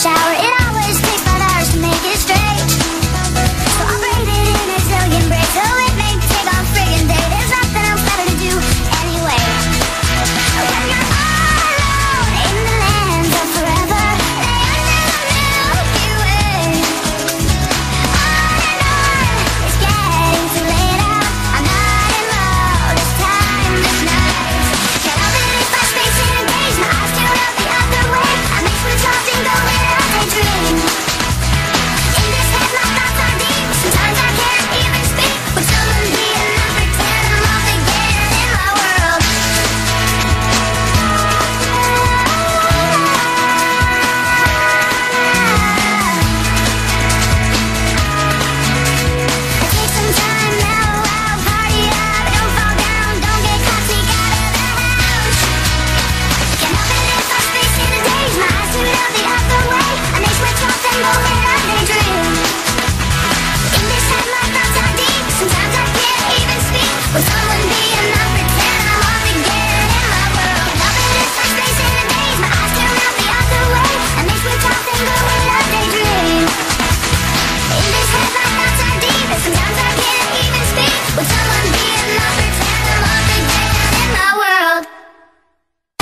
shower. It